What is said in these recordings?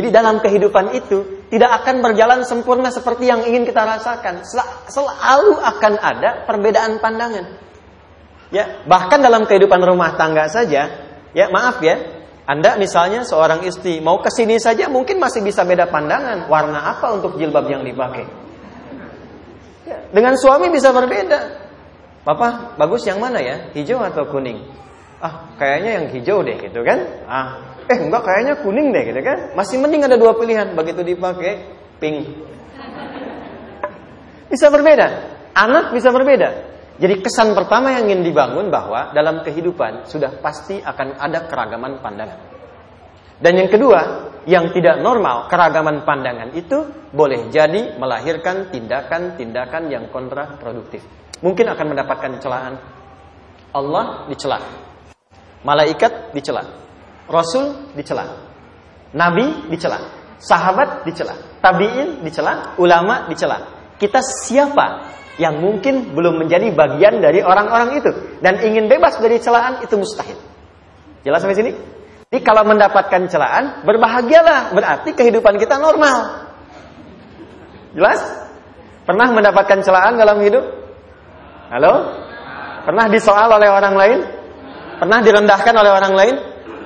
Jadi dalam kehidupan itu tidak akan berjalan sempurna seperti yang ingin kita rasakan. Selalu akan ada perbedaan pandangan. Ya, bahkan dalam kehidupan rumah tangga saja, ya maaf ya, Anda misalnya seorang istri mau ke sini saja mungkin masih bisa beda pandangan warna apa untuk jilbab yang dipakai. Ya, dengan suami bisa berbeda. Papa, bagus yang mana ya? Hijau atau kuning? Ah, kayaknya yang hijau deh gitu kan? Ah, eh enggak kayaknya kuning deh gitu kan? Masih mending ada dua pilihan. Begitu dipakai pink. Bisa berbeda. Anak bisa berbeda. Jadi kesan pertama yang ingin dibangun bahwa dalam kehidupan sudah pasti akan ada keragaman pandangan. Dan yang kedua, yang tidak normal, keragaman pandangan itu boleh jadi melahirkan tindakan-tindakan yang kontraproduktif mungkin akan mendapatkan celaan. Allah dicela. Malaikat dicela. Rasul dicela. Nabi dicela. Sahabat dicela. Tabi'in dicela. Ulama dicela. Kita siapa yang mungkin belum menjadi bagian dari orang-orang itu dan ingin bebas dari celaan itu mustahil. Jelas sampai sini? Jadi kalau mendapatkan celaan, berbahagialah. Berarti kehidupan kita normal. Jelas? Pernah mendapatkan celaan dalam hidup? Halo? Pernah disoal oleh orang lain? Pernah direndahkan oleh orang lain?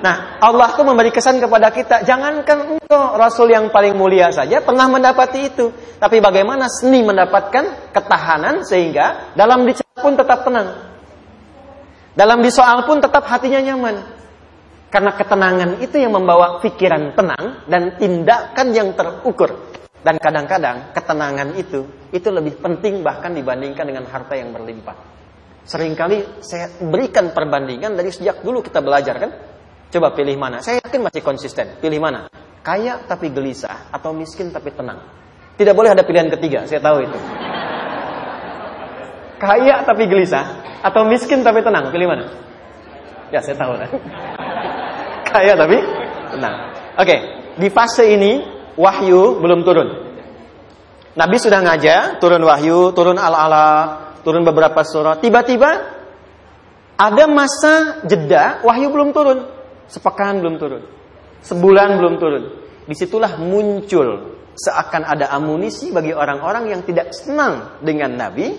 Nah, Allah tuh memberi kesan kepada kita, jangankan engkau Rasul yang paling mulia saja pernah mendapati itu. Tapi bagaimana seni mendapatkan ketahanan sehingga dalam dicela pun tetap tenang. Dalam disoal pun tetap hatinya nyaman. Karena ketenangan itu yang membawa pikiran tenang dan tindakan yang terukur. Dan kadang-kadang ketenangan itu itu lebih penting bahkan dibandingkan dengan harta yang berlimpah. Seringkali saya berikan perbandingan dari sejak dulu kita belajar kan. Coba pilih mana? Saya yakin masih konsisten. Pilih mana? Kaya tapi gelisah atau miskin tapi tenang. Tidak boleh ada pilihan ketiga, saya tahu itu. Kaya tapi gelisah atau miskin tapi tenang, pilih mana? Ya, saya tahu kan. Kaya tapi tenang. Oke, di fase ini wahyu belum turun. Nabi sudah ngajar, turun wahyu, turun al-ala, turun beberapa surat. Tiba-tiba ada masa jeda, wahyu belum turun. Sepekan belum turun. Sebulan belum turun. Di situlah muncul seakan ada amunisi bagi orang-orang yang tidak senang dengan Nabi,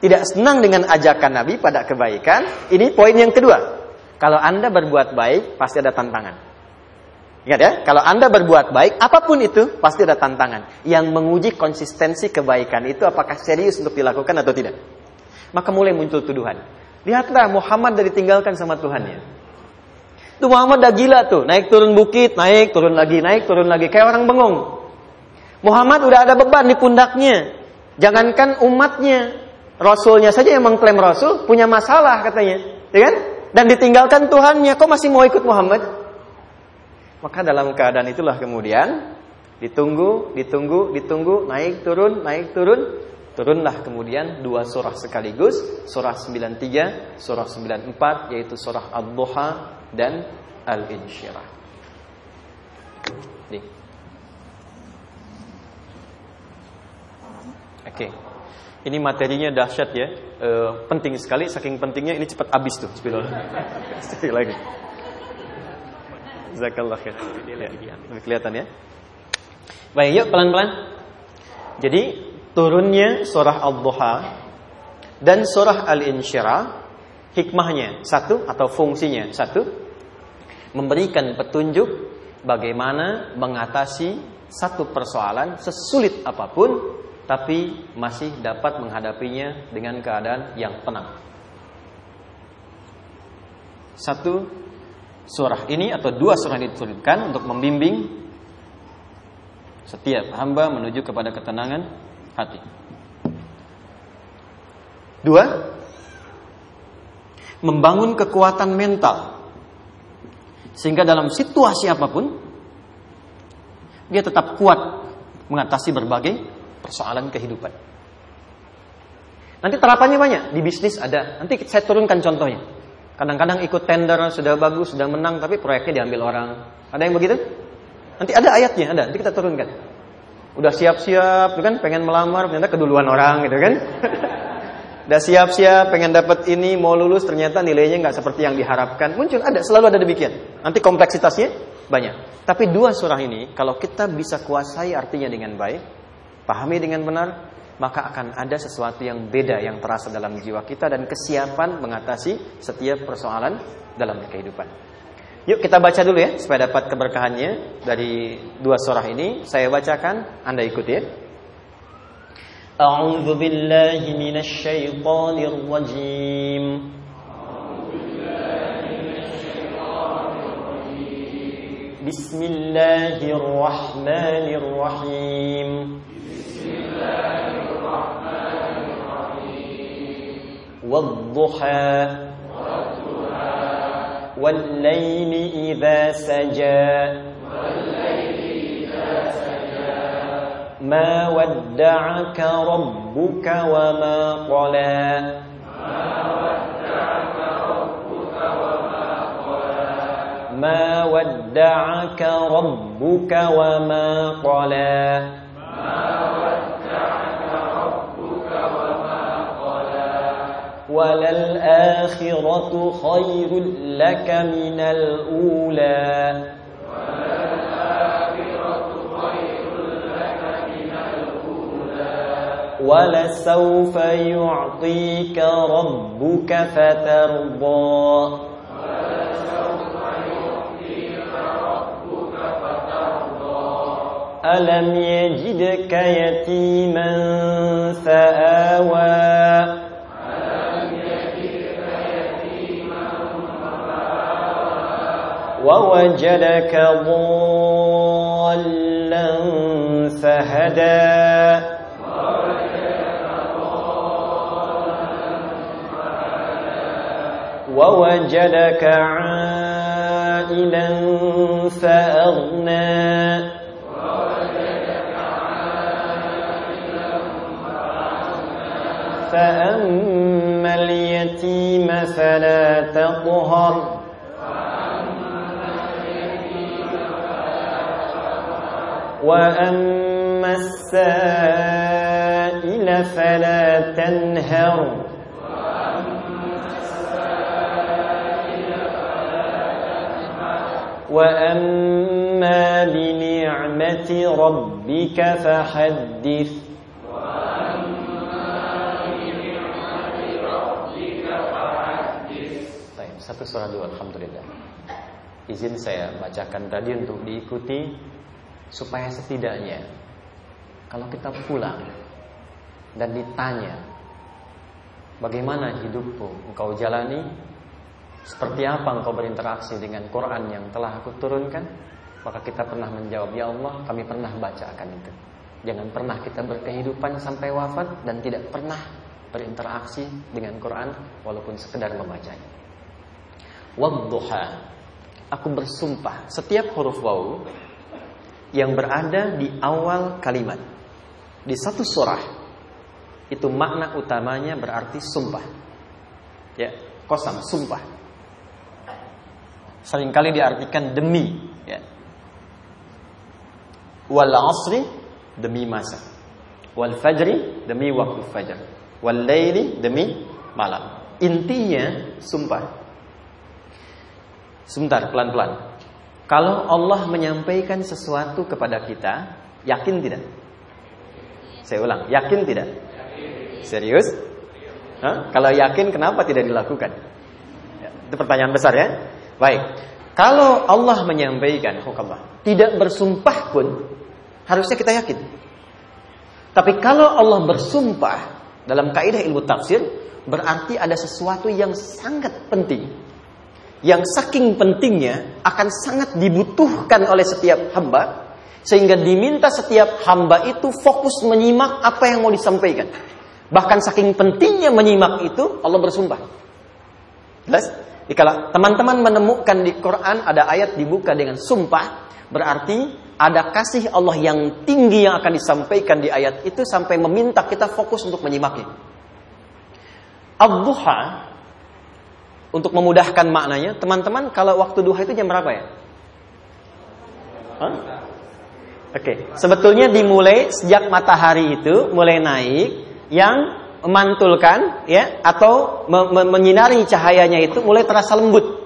tidak senang dengan ajakan Nabi pada kebaikan. Ini poin yang kedua. Kalau Anda berbuat baik, pasti ada tantangan. Ingat ya, kalau Anda berbuat baik, apa pun itu, pasti ada tantangan. Yang menguji konsistensi kebaikan itu apakah serius untuk dilakukan atau tidak. Maka mulai muncul tuduhan. Lihatlah Muhammad dari tinggalkan sama Tuhannya. Tuh Muhammad udah gila tuh, naik turun bukit, naik turun lagi, naik turun lagi, kayak orang bengong. Muhammad udah ada beban di pundaknya. Jangankan umatnya, Rasulnya saja yang mengklaim Rasul punya masalah katanya, ya kan? Dan ditinggalkan Tuhannya, kok masih mau ikut Muhammad? Maka dalam keadaan itulah kemudian ditunggu, ditunggu, ditunggu, naik turun, naik turun, turunlah kemudian dua surah sekaligus, surah 93, surah 94 yaitu surah Ad-Duha dan Al-Insyirah. Oke. Okay. Ini materinya dahsyat ya. E, penting sekali, saking pentingnya ini cepat habis tuh. Bismillah. Sekali lagi. Jazakallah khair. Ya, kelihatan ya. Baik, yuk pelan-pelan. Jadi turunnya surah Al-Duha dan surah Al-Insyirah hikmahnya satu atau fungsinya satu memberikan petunjuk bagaimana mengatasi satu persoalan sesulit apa pun tapi masih dapat menghadapinya dengan keadaan yang tenang. Satu surah ini atau dua surah ini diturunkan untuk membimbing setiap hamba menuju kepada ketenangan hati. Dua, membangun kekuatan mental sehingga dalam situasi apa pun dia tetap kuat mengatasi berbagai persoalan kehidupan. Nanti terapannya banyak di bisnis ada. Nanti saya turunkan contohnya. Kadang-kadang ikut tender sudah bagus, sudah menang, tapi proyeknya diambil orang. Ada yang begitu? Nanti ada ayatnya, ada. Nanti kita turunkan. Udah siap-siap, kan? Pengen melamar, ternyata keduluan orang, gitu kan? Udah siap-siap, pengen dapat ini, mau lulus, ternyata nilainya nggak seperti yang diharapkan. Muncul, ada, selalu ada demikian. Nanti kompleksitasnya banyak. Tapi dua surah ini, kalau kita bisa kuasai artinya dengan baik, pahami dengan benar, maka akan ada sesuatu yang beda yang terasa dalam jiwa kita dan kesiapan mengatasi setiap persoalan dalam kehidupan. Yuk kita baca dulu ya supaya dapat keberkahannya dari dua surah ini. Saya bacakan, Anda ikuti. Ya. A'udzu billahi minasy syaithanir rajim. Bismillahirrahmanirrahim. Bismillahirrahmanirrahim. Wadduha. والليل إذا سجى. ما ودعك ربك وما قلى. ما ودعك ربك وما قلى. ما ودعك ربك وما قلى ما ودعك وللآخرة خير لك من الأولى. ولسوف يعطيك ربك فترضى. ألم يجدك يتيما فآوى. ووجدك ضالا فهدى. ووجدك عائلا فأغنى. فأما اليتيم فلا تقهر. وأما السائل فلا تنهر وأما بنعمة ربك فحدث satu surah dua, Alhamdulillah. Izin saya bacakan tadi untuk diikuti supaya setidaknya kalau kita pulang dan ditanya bagaimana hidupmu engkau jalani seperti apa engkau berinteraksi dengan Quran yang telah aku turunkan? Maka kita pernah menjawab, Ya Allah, kami pernah baca akan itu. Jangan pernah kita berkehidupan sampai wafat dan tidak pernah berinteraksi dengan Quran walaupun sekedar membacanya. Wadduha. Aku bersumpah setiap huruf waw yang berada di awal kalimat di satu surah itu makna utamanya berarti sumpah. Ya, kosam, sumpah sering kali diartikan demi ya. Wal asri demi masa. Wal fajri demi waktu fajar. Wal laili demi malam. Intinya sumpah. Sebentar pelan-pelan. Kalau Allah menyampaikan sesuatu kepada kita, yakin tidak? Saya ulang, yakin tidak? Serius? Hah? Kalau yakin kenapa tidak dilakukan? Ya, itu pertanyaan besar ya. Baik. Kalau Allah menyampaikan hukumah tidak bersumpah pun harusnya kita yakin. Tapi kalau Allah bersumpah dalam kaidah ilmu tafsir berarti ada sesuatu yang sangat penting. Yang saking pentingnya akan sangat dibutuhkan oleh setiap hamba sehingga diminta setiap hamba itu fokus menyimak apa yang mau disampaikan. Bahkan saking pentingnya menyimak itu Allah bersumpah. Jelas? Jadi kalau teman-teman menemukan di Quran ada ayat dibuka dengan sumpah, berarti ada kasih Allah yang tinggi yang akan disampaikan di ayat itu sampai meminta kita fokus untuk menyimaknya. Ad-duha untuk memudahkan maknanya, teman-teman kalau waktu duha itu jam berapa ya? Oke, okay. sebetulnya dimulai sejak matahari itu mulai naik yang memantulkan ya atau me me menyinari cahayanya itu mulai terasa lembut.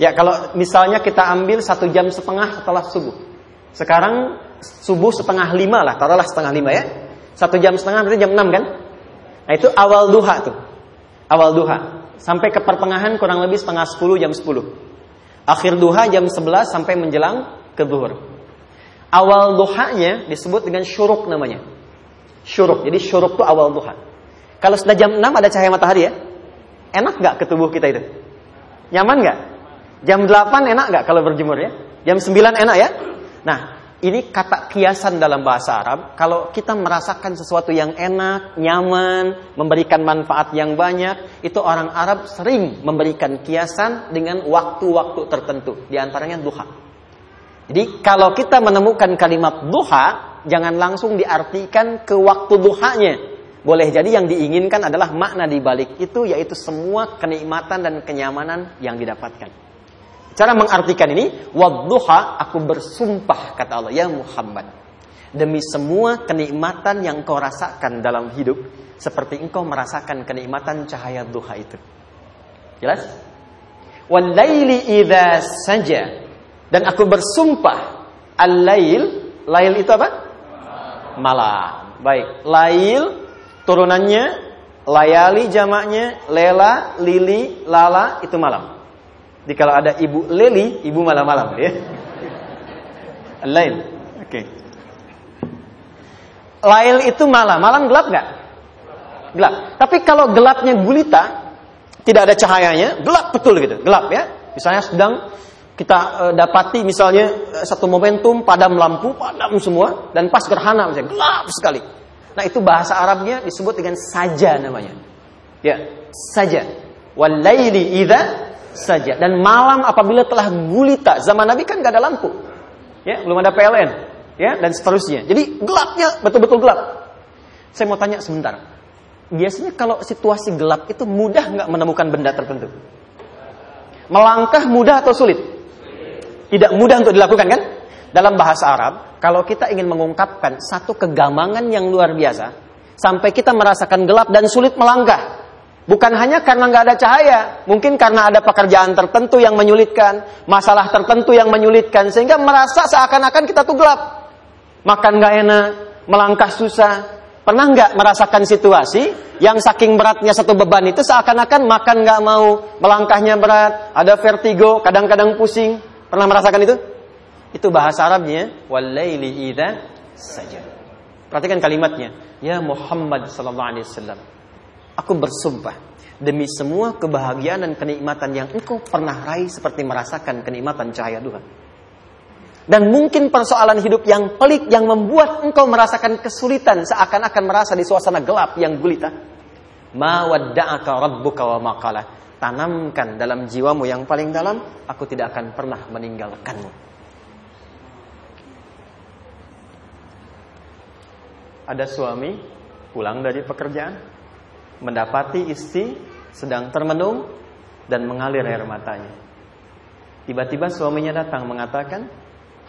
Ya kalau misalnya kita ambil satu jam setengah setelah subuh. Sekarang subuh setengah lima lah, taruhlah setengah lima ya. Satu jam setengah berarti jam enam kan? Nah itu awal duha tuh. Awal duha. Sampai ke pertengahan kurang lebih setengah sepuluh jam sepuluh. Akhir duha jam sebelas sampai menjelang ke duhur. Awal duhanya disebut dengan syuruk namanya. Syuruk. Jadi syuruk itu awal duha. Kalau sudah jam 6 ada cahaya matahari ya. Enak nggak ke tubuh kita itu? Nyaman nggak? Jam 8 enak nggak kalau berjemur ya? Jam 9 enak ya? Nah, ini kata kiasan dalam bahasa Arab. Kalau kita merasakan sesuatu yang enak, nyaman, memberikan manfaat yang banyak, itu orang Arab sering memberikan kiasan dengan waktu-waktu tertentu. Di antaranya duha. Jadi kalau kita menemukan kalimat duha, jangan langsung diartikan ke waktu duhanya. Boleh jadi yang diinginkan adalah makna di balik itu yaitu semua kenikmatan dan kenyamanan yang didapatkan. Cara mengartikan ini, wadduha aku bersumpah kata Allah ya Muhammad demi semua kenikmatan yang kau rasakan dalam hidup seperti engkau merasakan kenikmatan cahaya duha itu. Jelas? Walaili idza saja dan aku bersumpah al-lail, lail itu apa? Malam. Baik, lail turunannya layali jamaknya lela, lili, lala itu malam. Jadi kalau ada ibu leli, ibu malam-malam ya. Lail. Oke. Okay. Lail itu malam. Malam gelap nggak? Gelap. Tapi kalau gelapnya gulita, tidak ada cahayanya, gelap betul gitu. Gelap ya. Misalnya sedang kita uh, dapati misalnya uh, satu momentum padam lampu, padam semua dan pas gerhana misalnya gelap sekali. Nah itu bahasa Arabnya disebut dengan saja namanya. Ya, saja. Walaili idza saja. Dan malam apabila telah gulita, zaman Nabi kan gak ada lampu. Ya, belum ada PLN, ya, dan seterusnya. Jadi gelapnya betul-betul gelap. Saya mau tanya sebentar. Biasanya kalau situasi gelap itu mudah nggak menemukan benda tertentu? Melangkah mudah atau sulit? Tidak mudah untuk dilakukan kan? Dalam bahasa Arab, kalau kita ingin mengungkapkan satu kegamangan yang luar biasa, sampai kita merasakan gelap dan sulit melangkah. Bukan hanya karena nggak ada cahaya, mungkin karena ada pekerjaan tertentu yang menyulitkan, masalah tertentu yang menyulitkan, sehingga merasa seakan-akan kita tuh gelap. Makan nggak enak, melangkah susah. Pernah nggak merasakan situasi yang saking beratnya satu beban itu seakan-akan makan nggak mau, melangkahnya berat, ada vertigo, kadang-kadang pusing. Pernah merasakan itu? Itu bahasa Arabnya walaili idza saja. Perhatikan kalimatnya. Ya Muhammad sallallahu alaihi wasallam. Aku bersumpah demi semua kebahagiaan dan kenikmatan yang engkau pernah raih seperti merasakan kenikmatan cahaya Tuhan. Dan mungkin persoalan hidup yang pelik yang membuat engkau merasakan kesulitan seakan-akan merasa di suasana gelap yang gulita. Ma wadda'aka rabbuka wa maqala. Tanamkan dalam jiwamu yang paling dalam, aku tidak akan pernah meninggalkanmu. ada suami pulang dari pekerjaan, mendapati istri sedang termenung dan mengalir air matanya. Tiba-tiba suaminya datang mengatakan,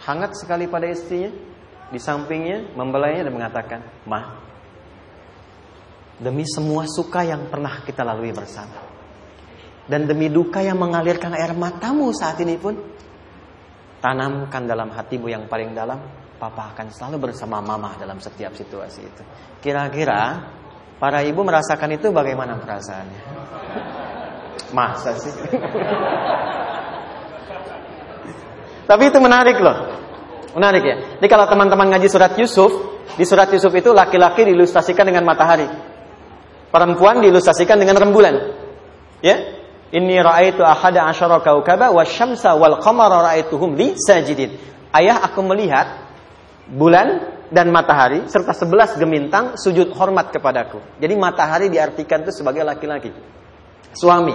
hangat sekali pada istrinya, di sampingnya membelainya dan mengatakan, "Mah, demi semua suka yang pernah kita lalui bersama dan demi duka yang mengalirkan air matamu saat ini pun, tanamkan dalam hatimu yang paling dalam Papa akan selalu bersama mama dalam setiap situasi itu. Kira-kira para ibu merasakan itu bagaimana perasaannya? Masa sih? Tapi itu menarik loh. Menarik ya. Jadi kalau teman-teman ngaji surat Yusuf, di surat Yusuf itu laki-laki diilustrasikan dengan matahari. Perempuan diilustrasikan dengan rembulan. Ya. Inni ra'aitu ahada asyara kaukaba wasyamsa wal qamara ra'aituhum li sajidin. Ayah aku melihat bulan dan matahari serta sebelas gemintang sujud hormat kepadaku. Jadi matahari diartikan itu sebagai laki-laki. Suami,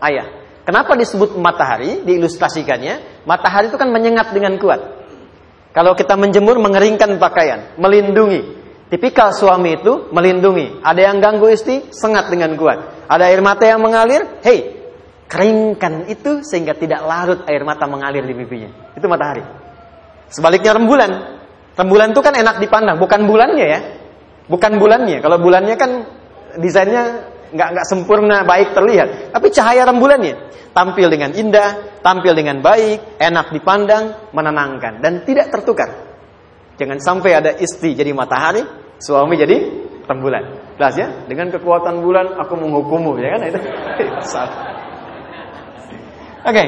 ayah. Kenapa disebut matahari? Diilustrasikannya, matahari itu kan menyengat dengan kuat. Kalau kita menjemur mengeringkan pakaian, melindungi. Tipikal suami itu melindungi. Ada yang ganggu istri, sengat dengan kuat. Ada air mata yang mengalir, hei, keringkan itu sehingga tidak larut air mata mengalir di pipinya. Itu matahari. Sebaliknya rembulan, Rembulan itu kan enak dipandang, bukan bulannya ya. Bukan bulannya. Kalau bulannya kan desainnya nggak nggak sempurna baik terlihat, tapi cahaya rembulannya tampil dengan indah, tampil dengan baik, enak dipandang, menenangkan dan tidak tertukar. Jangan sampai ada istri jadi matahari, suami jadi rembulan. Jelas ya? Dengan kekuatan bulan aku menghukummu, ya kan itu. Oke.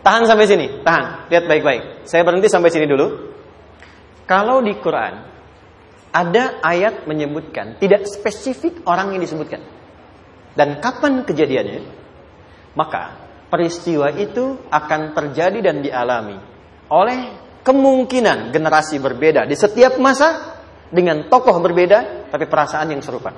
Tahan sampai sini, tahan. Lihat baik-baik. Saya berhenti sampai sini dulu. Kalau di Quran ada ayat menyebutkan tidak spesifik orang yang disebutkan. Dan kapan kejadiannya? Maka peristiwa itu akan terjadi dan dialami oleh kemungkinan generasi berbeda di setiap masa dengan tokoh berbeda tapi perasaan yang serupa.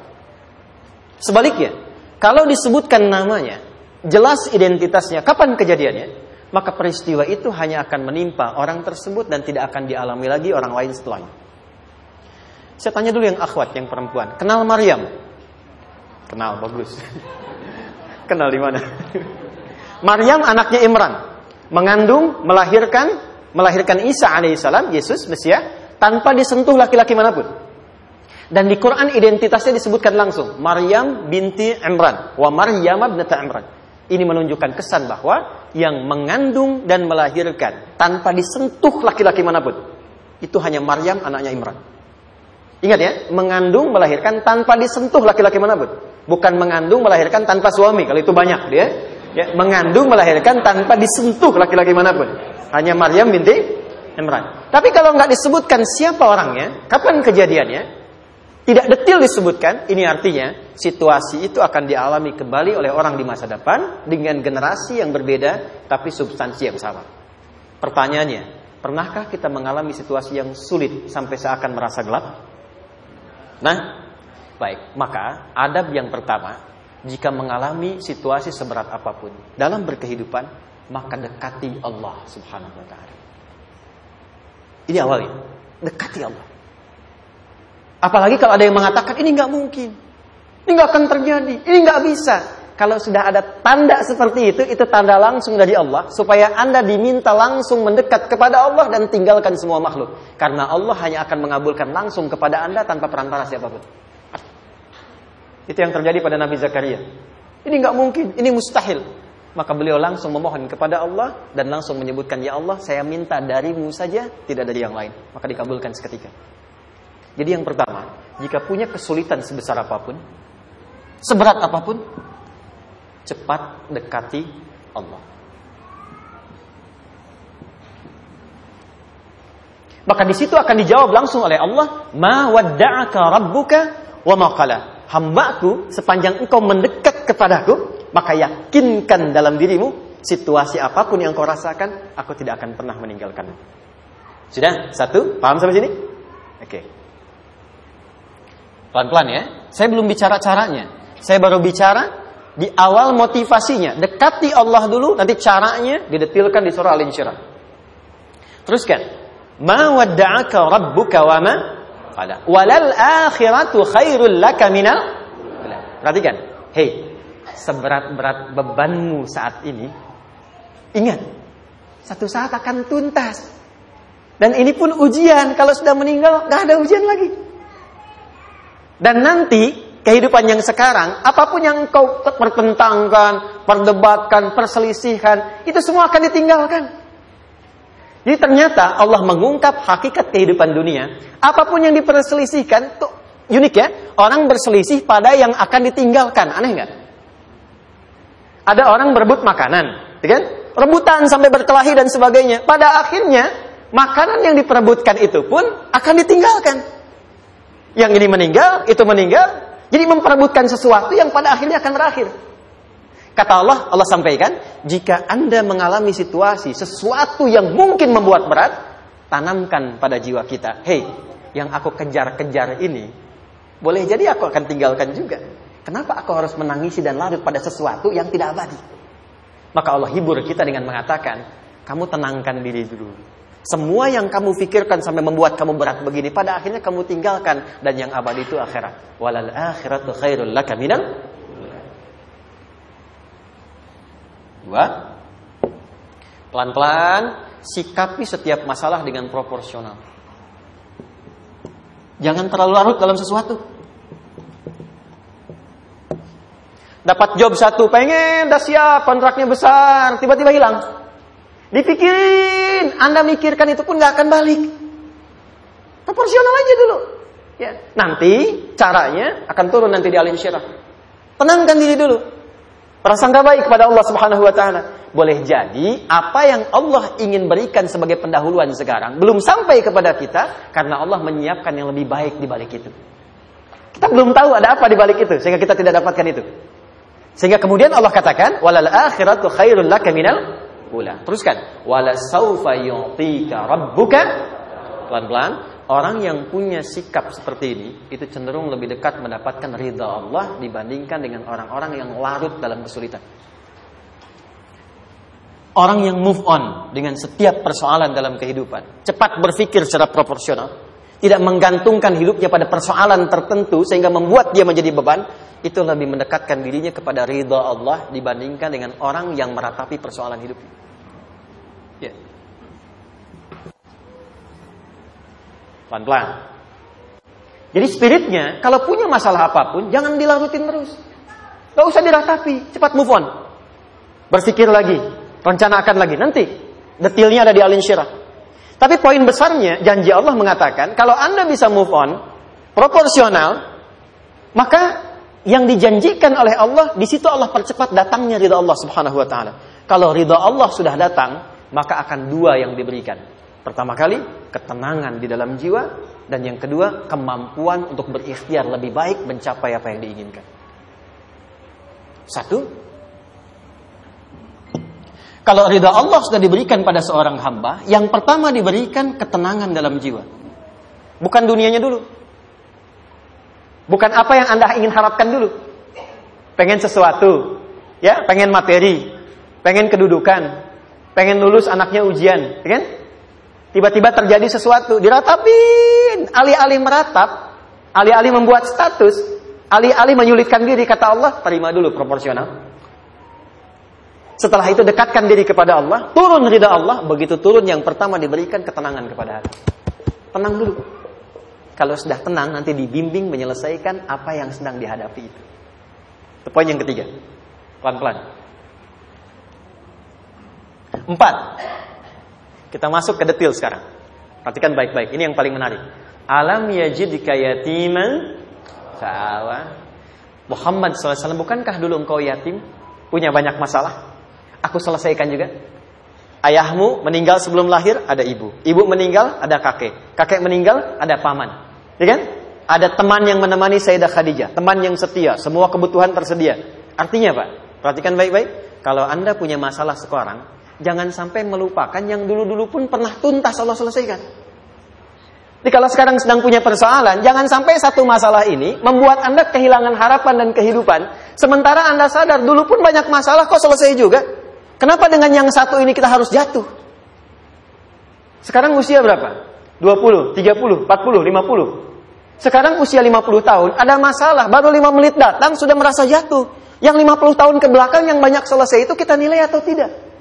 Sebaliknya, kalau disebutkan namanya, jelas identitasnya, kapan kejadiannya, maka peristiwa itu hanya akan menimpa orang tersebut dan tidak akan dialami lagi orang lain setelahnya. Saya tanya dulu yang akhwat, yang perempuan. Kenal Maryam? Kenal, bagus. Kenal di mana? Maryam anaknya Imran. Mengandung, melahirkan, melahirkan Isa alaihissalam, Yesus, Mesias, tanpa disentuh laki-laki mana pun. Dan di Quran identitasnya disebutkan langsung. Maryam binti Imran. Wa Maryam ibnata Imran. Ini menunjukkan kesan bahwa yang mengandung dan melahirkan tanpa disentuh laki-laki mana pun. Itu hanya Maryam anaknya Imran. Ingat ya, mengandung melahirkan tanpa disentuh laki-laki mana pun. Bukan mengandung melahirkan tanpa suami. Kalau itu banyak dia. Ya, mengandung melahirkan tanpa disentuh laki-laki mana pun. Hanya Maryam binti Imran. Tapi kalau nggak disebutkan siapa orangnya, kapan kejadiannya, tidak detil disebutkan, ini artinya situasi itu akan dialami kembali oleh orang di masa depan dengan generasi yang berbeda tapi substansi yang sama. Pertanyaannya, pernahkah kita mengalami situasi yang sulit sampai seakan merasa gelap? Nah, baik, maka adab yang pertama, jika mengalami situasi seberat apa pun dalam berkehidupan, maka dekati Allah Subhanahu wa taala. Ini awalnya, dekati Allah. Apalagi kalau ada yang mengatakan ini nggak mungkin, ini nggak akan terjadi, ini nggak bisa. Kalau sudah ada tanda seperti itu, itu tanda langsung dari Allah supaya anda diminta langsung mendekat kepada Allah dan tinggalkan semua makhluk. Karena Allah hanya akan mengabulkan langsung kepada anda tanpa perantara siapa pun. Itu yang terjadi pada Nabi Zakaria. Ini nggak mungkin, ini mustahil. Maka beliau langsung memohon kepada Allah dan langsung menyebutkan, Ya Allah, saya minta darimu saja, tidak dari yang lain. Maka dikabulkan seketika. Jadi yang pertama, jika punya kesulitan sebesar apa pun, seberat apa pun, cepat dekati Allah. Maka di situ akan dijawab langsung oleh Allah, "Ma wadda'aka rabbuka wa ma qala." Hambaku sepanjang engkau mendekat kepadaku, maka yakinkan dalam dirimu situasi apa pun yang kau rasakan, aku tidak akan pernah meninggalkanmu. Sudah? Satu? Paham sampai sini? Oke. Okay. Pelan-pelan ya. Saya belum bicara caranya. Saya baru bicara di awal motivasinya. Dekati Allah dulu, nanti caranya didetilkan di surah Al-Insyirah. Teruskan. Ma wadda'aka rabbuka wa ma qala. Walal akhiratu khairul laka minal Perhatikan. Hei, seberat-berat bebanmu saat ini, ingat, satu saat akan tuntas. Dan ini pun ujian. Kalau sudah meninggal, gak ada ujian lagi. Dan nanti kehidupan yang sekarang, apa pun yang kau pertentangkan, perdebatkan, perselisihkan, itu semua akan ditinggalkan. Jadi ternyata Allah mengungkap hakikat kehidupan dunia. Apa pun yang diperselisihkan, tuh unik ya. Orang berselisih pada yang akan ditinggalkan. Aneh nggak? Ada orang berebut makanan, ya kan? Rebutan sampai berkelahi dan sebagainya. Pada akhirnya, makanan yang diperebutkan itu pun akan ditinggalkan. Yang ini meninggal, itu meninggal. Jadi memperebutkan sesuatu yang pada akhirnya akan berakhir. Kata Allah, Allah sampaikan, jika Anda mengalami situasi, sesuatu yang mungkin membuat berat, tanamkan pada jiwa kita. Hei, yang aku kejar-kejar ini, boleh jadi aku akan tinggalkan juga. Kenapa aku harus menangisi dan larut pada sesuatu yang tidak abadi? Maka Allah hibur kita dengan mengatakan, kamu tenangkan diri dulu. Semua yang kamu pikirkan sampai membuat kamu berat begini, pada akhirnya kamu tinggalkan dan yang abadi itu akhirat. Walal akhiratu khairul laka minal Dua. Pelan-pelan sikapi setiap masalah dengan proporsional. Jangan terlalu larut dalam sesuatu. Dapat job satu, pengen, udah siap, kontraknya besar, tiba-tiba hilang. Dipikirin, Anda mikirkan itu pun nggak akan balik. Proporsional aja dulu. Ya. Nanti caranya akan turun nanti di alim syirah. Tenangkan diri dulu. Prasangka baik kepada Allah Subhanahu wa taala. Boleh jadi apa yang Allah ingin berikan sebagai pendahuluan sekarang belum sampai kepada kita karena Allah menyiapkan yang lebih baik di balik itu. Kita belum tahu ada apa di balik itu sehingga kita tidak dapatkan itu. Sehingga kemudian Allah katakan walal akhiratu khairul laka minal ula. Teruskan wala saufa yu'tika rabbuka pelan-pelan Orang yang punya sikap seperti ini itu cenderung lebih dekat mendapatkan ridha Allah dibandingkan dengan orang-orang yang larut dalam kesulitan. Orang yang move on dengan setiap persoalan dalam kehidupan, cepat berpikir secara proporsional, tidak menggantungkan hidupnya pada persoalan tertentu sehingga membuat dia menjadi beban, itu lebih mendekatkan dirinya kepada ridha Allah dibandingkan dengan orang yang meratapi persoalan hidupnya. Pelan-pelan. Jadi spiritnya, kalau punya masalah apa pun, jangan dilarutin terus. Gak usah diratapi, cepat move on. Berpikir lagi, rencanakan lagi. Nanti, detailnya ada di Alin Syirah. Tapi poin besarnya, janji Allah mengatakan, kalau Anda bisa move on, proporsional, maka yang dijanjikan oleh Allah, di situ Allah percepat datangnya ridha Allah subhanahu wa ta'ala. Kalau ridha Allah sudah datang, maka akan dua yang diberikan. Pertama kali, ketenangan di dalam jiwa. Dan yang kedua, kemampuan untuk berikhtiar lebih baik mencapai apa yang diinginkan. Satu, kalau ridha Allah sudah diberikan pada seorang hamba, yang pertama diberikan ketenangan dalam jiwa. Bukan dunianya dulu. Bukan apa yang Anda ingin harapkan dulu. Pengen sesuatu, ya, pengen materi, pengen kedudukan, pengen lulus anaknya ujian, ya kan? Tiba-tiba terjadi sesuatu, diratapin. Alih-alih meratap, alih-alih membuat status, alih-alih menyulitkan diri, kata Allah, terima dulu proporsional. Setelah itu dekatkan diri kepada Allah, turun ridha Allah, begitu turun yang pertama diberikan ketenangan kepada hati. Tenang dulu. Kalau sudah tenang, nanti dibimbing menyelesaikan apa yang sedang dihadapi itu. Itu poin yang ketiga. Pelan-pelan. Empat, kita masuk ke detail sekarang. Perhatikan baik-baik. Ini yang paling menarik. Alam yajidka yatiman fa'awa. Muhammad SAW, bukankah dulu engkau yatim? Punya banyak masalah? Aku selesaikan juga. Ayahmu meninggal sebelum lahir, ada ibu. Ibu meninggal, ada kakek. Kakek meninggal, ada paman. Ya kan? Ada teman yang menemani Sayyidah Khadijah. Teman yang setia. Semua kebutuhan tersedia. Artinya Pak, perhatikan baik-baik. Kalau Anda punya masalah sekarang, Jangan sampai melupakan yang dulu-dulu pun pernah tuntas Allah selesaikan. Jadi kalau sekarang sedang punya persoalan, jangan sampai satu masalah ini membuat Anda kehilangan harapan dan kehidupan. Sementara Anda sadar dulu pun banyak masalah kok selesai juga. Kenapa dengan yang satu ini kita harus jatuh? Sekarang usia berapa? 20, 30, 40, 50. Sekarang usia 50 tahun, ada masalah, baru 5 menit datang sudah merasa jatuh. Yang 50 tahun ke belakang yang banyak selesai itu kita nilai atau tidak?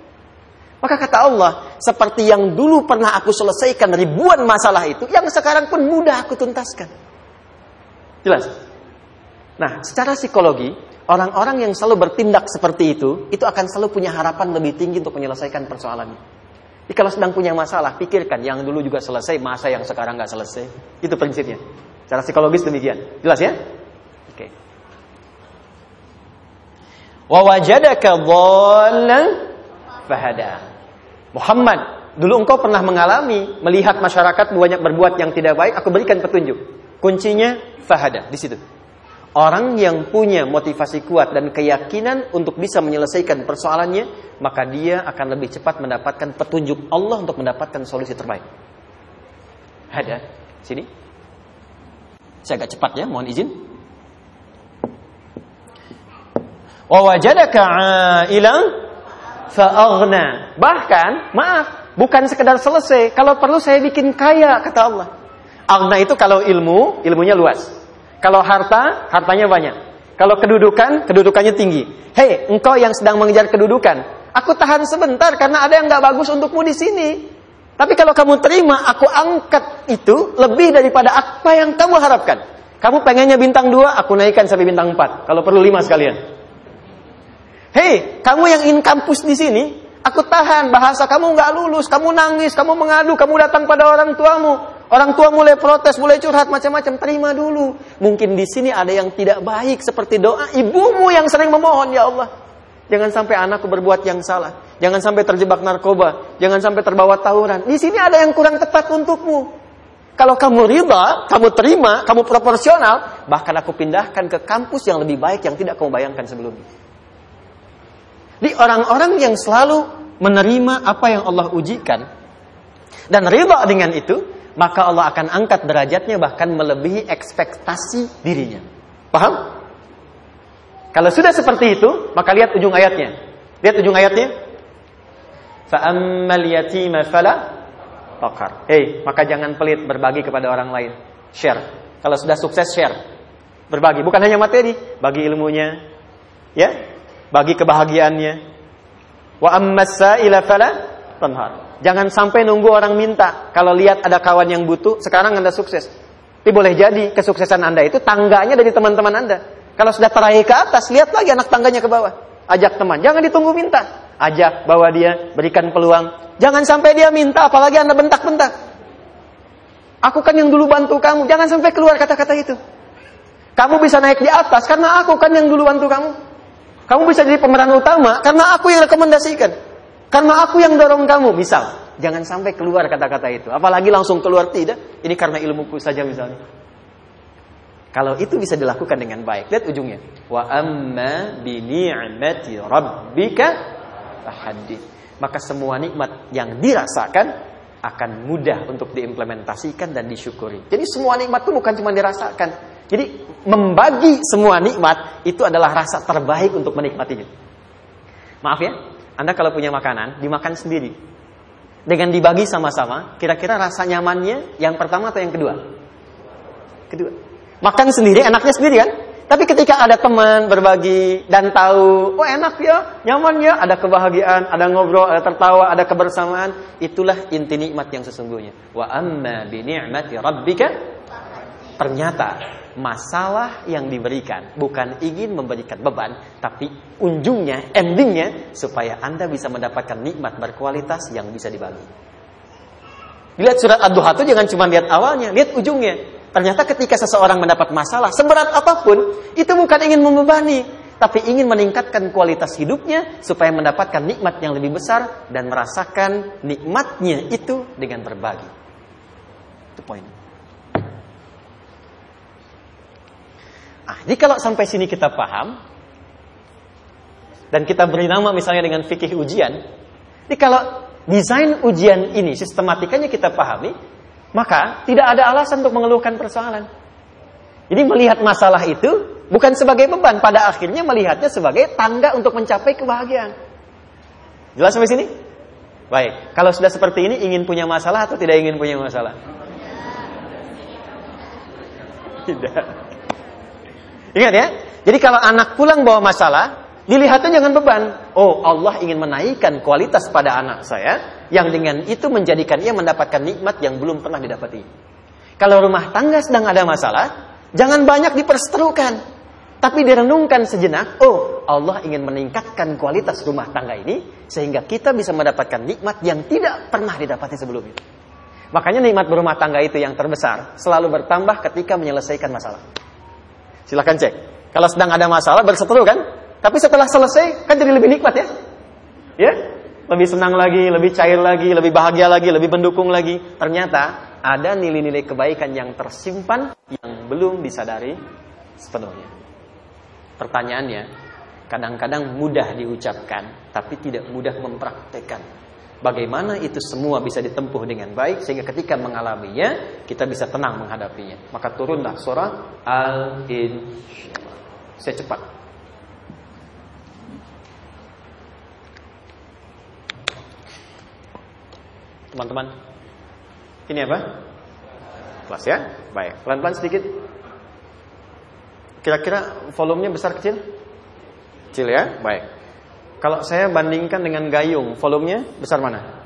Maka kata Allah, seperti yang dulu pernah aku selesaikan ribuan masalah itu, yang sekarang pun mudah aku tuntaskan. Jelas? Nah, secara psikologi, orang-orang yang selalu bertindak seperti itu, itu akan selalu punya harapan lebih tinggi untuk menyelesaikan persoalannya. Jadi kalau sedang punya masalah, pikirkan yang dulu juga selesai, masa yang sekarang nggak selesai. Itu prinsipnya. Secara psikologis demikian. Jelas ya? Oke. Okay. Wawajadaka dhallan fahada. Muhammad, dulu engkau pernah mengalami melihat masyarakat banyak berbuat yang tidak baik, aku berikan petunjuk. Kuncinya fahada di situ. Orang yang punya motivasi kuat dan keyakinan untuk bisa menyelesaikan persoalannya, maka dia akan lebih cepat mendapatkan petunjuk Allah untuk mendapatkan solusi terbaik. Ada sini. Saya agak cepat ya, mohon izin. Wa wajadaka ilang fa'aghna. Bahkan, maaf, bukan sekedar selesai. Kalau perlu saya bikin kaya, kata Allah. Aghna itu kalau ilmu, ilmunya luas. Kalau harta, hartanya banyak. Kalau kedudukan, kedudukannya tinggi. Hei, engkau yang sedang mengejar kedudukan, aku tahan sebentar karena ada yang nggak bagus untukmu di sini. Tapi kalau kamu terima, aku angkat itu lebih daripada apa yang kamu harapkan. Kamu pengennya bintang dua, aku naikkan sampai bintang empat. Kalau perlu lima sekalian. Hei, kamu yang in kampus di sini, aku tahan bahasa kamu nggak lulus, kamu nangis, kamu mengadu, kamu datang pada orang tuamu. Orang tua mulai protes, mulai curhat macam-macam. Terima dulu. Mungkin di sini ada yang tidak baik seperti doa ibumu yang sering memohon ya Allah. Jangan sampai anakku berbuat yang salah. Jangan sampai terjebak narkoba. Jangan sampai terbawa tawuran. Di sini ada yang kurang tepat untukmu. Kalau kamu riba, kamu terima, kamu proporsional, bahkan aku pindahkan ke kampus yang lebih baik yang tidak kamu bayangkan sebelumnya. Di orang-orang yang selalu menerima apa yang Allah ujikan dan riba dengan itu, maka Allah akan angkat derajatnya bahkan melebihi ekspektasi dirinya. Paham? Kalau sudah seperti itu, maka lihat ujung ayatnya. Lihat ujung ayatnya. Fa'ammal yatima fala. Hei, maka jangan pelit berbagi kepada orang lain. Share. Kalau sudah sukses share. Berbagi, bukan hanya materi, bagi ilmunya, ya, bagi kebahagiaannya. Wa ammas sa'ila fala tanhar. Jangan sampai nunggu orang minta. Kalau lihat ada kawan yang butuh, sekarang Anda sukses. Tapi boleh jadi kesuksesan Anda itu tangganya dari teman-teman Anda. Kalau sudah teraih ke atas, lihat lagi anak tangganya ke bawah. Ajak teman, jangan ditunggu minta. Ajak, bawa dia, berikan peluang. Jangan sampai dia minta, apalagi Anda bentak-bentak. Aku kan yang dulu bantu kamu, jangan sampai keluar kata-kata itu. Kamu bisa naik di atas karena aku kan yang dulu bantu kamu. Kamu bisa jadi pemeran utama karena aku yang rekomendasikan. Karena aku yang dorong kamu, misal. Jangan sampai keluar kata-kata itu. Apalagi langsung keluar tidak. Ini karena ilmuku saja misalnya. Kalau itu bisa dilakukan dengan baik. Lihat ujungnya. Wa amma bi ni'mati rabbika fahaddits. Maka semua nikmat yang dirasakan akan mudah untuk diimplementasikan dan disyukuri. Jadi semua nikmat itu bukan cuma dirasakan, jadi membagi semua nikmat itu adalah rasa terbaik untuk menikmatinya. Maaf ya, Anda kalau punya makanan dimakan sendiri. Dengan dibagi sama-sama, kira-kira rasa nyamannya yang pertama atau yang kedua? Kedua. Makan sendiri, enaknya sendiri kan? Tapi ketika ada teman berbagi dan tahu, oh enak ya, nyaman ya, ada kebahagiaan, ada ngobrol, ada tertawa, ada kebersamaan, itulah inti nikmat yang sesungguhnya. Wa amma bi ni'mati rabbika ternyata masalah yang diberikan. Bukan ingin memberikan beban tapi ujungnya endingnya supaya anda bisa mendapatkan nikmat berkualitas yang bisa dibagi. Lihat surat ad-duha itu jangan cuma lihat awalnya lihat ujungnya. Ternyata ketika seseorang mendapat masalah seberat apa pun itu bukan ingin membebani tapi ingin meningkatkan kualitas hidupnya supaya mendapatkan nikmat yang lebih besar dan merasakan nikmatnya itu dengan berbagi. Itu poin Ah, jadi kalau sampai sini kita paham dan kita beri nama misalnya dengan fikih ujian, jadi kalau desain ujian ini sistematikanya kita pahami, maka tidak ada alasan untuk mengeluhkan persoalan. Jadi melihat masalah itu bukan sebagai beban, pada akhirnya melihatnya sebagai tangga untuk mencapai kebahagiaan. Jelas sampai sini? Baik, kalau sudah seperti ini ingin punya masalah atau tidak ingin punya masalah? Tidak. Ingat ya. Jadi kalau anak pulang bawa masalah, dilihatnya jangan beban. Oh, Allah ingin menaikkan kualitas pada anak saya yang dengan itu menjadikan ia mendapatkan nikmat yang belum pernah didapati. Kalau rumah tangga sedang ada masalah, jangan banyak diperseterukan. Tapi direnungkan sejenak, oh Allah ingin meningkatkan kualitas rumah tangga ini sehingga kita bisa mendapatkan nikmat yang tidak pernah didapati sebelumnya. Makanya nikmat berumah tangga itu yang terbesar selalu bertambah ketika menyelesaikan masalah. Silahkan cek. Kalau sedang ada masalah berseteru kan? Tapi setelah selesai kan jadi lebih nikmat ya. Ya? Lebih senang lagi, lebih cair lagi, lebih bahagia lagi, lebih mendukung lagi. Ternyata ada nilai-nilai kebaikan yang tersimpan yang belum disadari sepenuhnya. Pertanyaannya, kadang-kadang mudah diucapkan tapi tidak mudah mempraktekkan. Bagaimana itu semua bisa ditempuh dengan baik sehingga ketika mengalaminya kita bisa tenang menghadapinya. Maka turunlah surah Al-Insyirah. Saya cepat. Teman-teman, ini apa? Kelas ya? Baik, pelan-pelan sedikit. Kira-kira volumenya besar kecil? Kecil ya? Baik. Kalau saya bandingkan dengan gayung, volumenya besar mana?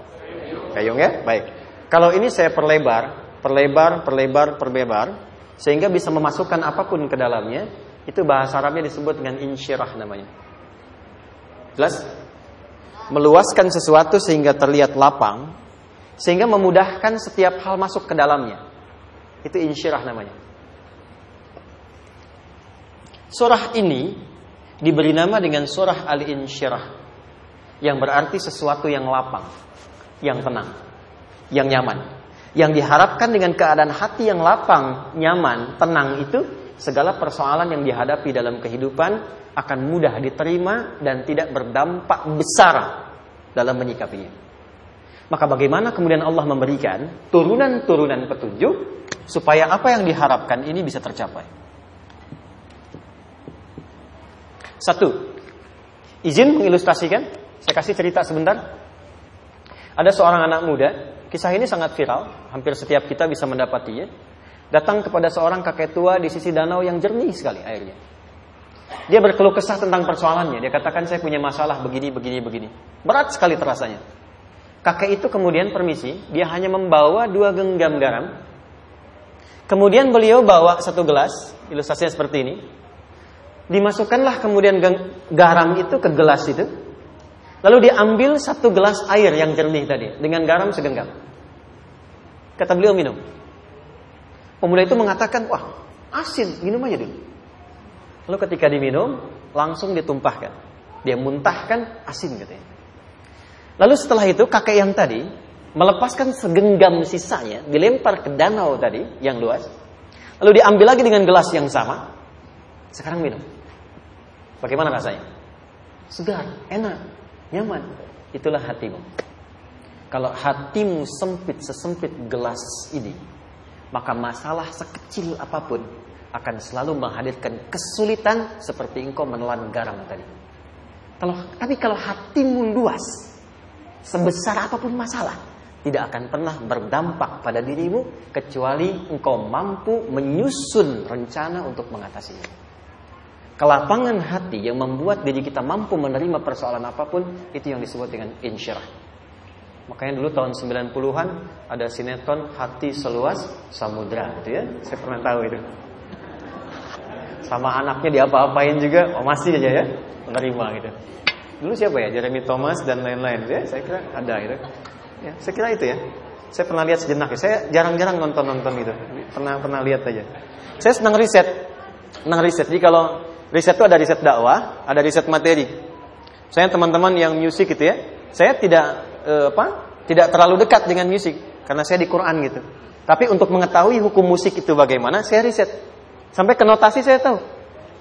Gayung ya? Baik. Kalau ini saya perlebar, perlebar, perlebar, perlebar, sehingga bisa memasukkan apa pun ke dalamnya, itu bahasa Arabnya disebut dengan insyirah namanya. Jelas? Meluaskan sesuatu sehingga terlihat lapang, sehingga memudahkan setiap hal masuk ke dalamnya. Itu insyirah namanya. Surah ini diberi nama dengan surah Al-Insyirah yang berarti sesuatu yang lapang, yang tenang, yang nyaman. Yang diharapkan dengan keadaan hati yang lapang, nyaman, tenang itu segala persoalan yang dihadapi dalam kehidupan akan mudah diterima dan tidak berdampak besar dalam menyikapinya. Maka bagaimana kemudian Allah memberikan turunan-turunan petunjuk supaya apa yang diharapkan ini bisa tercapai? Satu, izin mengilustrasikan. Saya kasih cerita sebentar. Ada seorang anak muda Kisah ini sangat viral, hampir setiap kita bisa mendapatinya. Datang kepada seorang kakek tua di sisi danau yang jernih sekali airnya. Dia berkeluh kesah tentang persoalannya. Dia katakan saya punya masalah begini, begini, begini. Berat sekali terasanya. Kakek itu kemudian permisi, dia hanya membawa dua genggam garam. Kemudian beliau bawa satu gelas, ilustrasinya seperti ini. Dimasukkanlah kemudian garam itu ke gelas itu. Lalu diambil satu gelas air yang jernih tadi dengan garam segenggam. Kata beliau minum. Pemuda itu mengatakan, wah asin, minum aja dulu. Lalu ketika diminum, langsung ditumpahkan. Dia muntahkan asin katanya. Lalu setelah itu kakek yang tadi melepaskan segenggam sisanya, dilempar ke danau tadi yang luas. Lalu diambil lagi dengan gelas yang sama. Sekarang minum. Bagaimana rasanya? Segar, enak, nyaman. Itulah hatimu. Kalau hatimu sempit sesempit gelas ini, maka masalah sekecil apa pun akan selalu menghadirkan kesulitan seperti engkau menelan garam tadi. Kalau tapi kalau hatimu luas, sebesar apa pun masalah, tidak akan pernah berdampak pada dirimu kecuali engkau mampu menyusun rencana untuk mengatasinya. Kelapangan hati yang membuat diri kita mampu menerima persoalan apa pun itu yang disebut dengan insyirah. Makanya dulu tahun 90-an ada sinetron Hati Seluas Samudra gitu ya. Saya pernah tahu itu. Sama anaknya diapa-apain juga, oh masih aja ya, menerima gitu. Dulu siapa ya? Jeremy Thomas dan lain-lain gitu ya. Saya kira ada gitu. Ya, saya kira itu ya. Saya pernah lihat sejenak ya. Saya jarang-jarang nonton-nonton gitu. Pernah pernah lihat aja. Saya senang riset. Senang riset. Jadi kalau riset itu ada riset dakwah, ada riset materi. Saya teman-teman yang musik gitu ya. Saya tidak eh, apa? Tidak terlalu dekat dengan musik karena saya di Quran gitu. Tapi untuk mengetahui hukum musik itu bagaimana, saya riset. Sampai ke notasi saya tahu.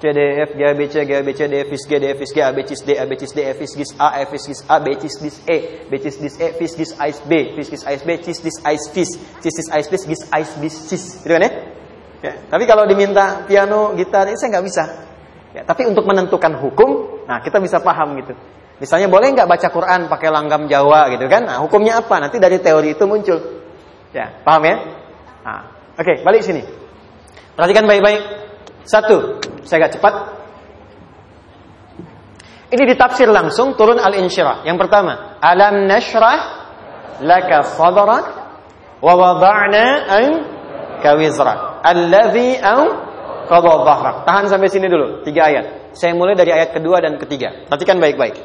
C D F G A B C G A B C D F G D F G A B C D A B C D F G A F G A B C D E B C D E F G Ais B F G Ais B C D Ais Fis C D Ais B Gis Ais Bis Cis gitu kan ya? ya tapi kalau diminta piano gitar ini saya nggak bisa ya, tapi untuk menentukan hukum nah kita bisa paham gitu Misalnya boleh nggak baca Quran pakai langgam Jawa gitu kan? Nah, hukumnya apa? Nanti dari teori itu muncul. Ya, paham ya? Nah, oke, okay, balik sini. Perhatikan baik-baik. Satu, saya agak cepat. Ini ditafsir langsung turun al-insyirah. Yang pertama, alam nashrah laka sadrak wa wada'na anka wizrak alladhi an qadha dhahrak. Tahan sampai sini dulu, tiga ayat. Saya mulai dari ayat kedua dan ketiga. Perhatikan baik-baik.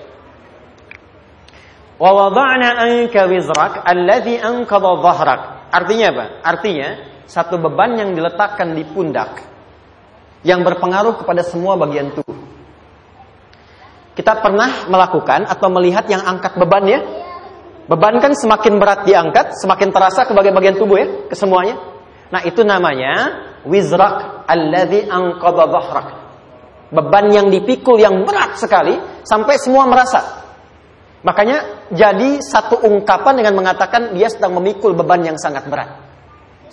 Wa wada'na anka wizrak alladhi anqadha dhahrak. Artinya apa? Artinya satu beban yang diletakkan di pundak yang berpengaruh kepada semua bagian tubuh. Kita pernah melakukan atau melihat yang angkat beban ya? Beban kan semakin berat diangkat, semakin terasa ke bagian-bagian tubuh ya, ke semuanya. Nah, itu namanya wizrak alladhi anqadha dhahrak. Beban yang dipikul yang berat sekali sampai semua merasa. Makanya jadi satu ungkapan dengan mengatakan dia sedang memikul beban yang sangat berat.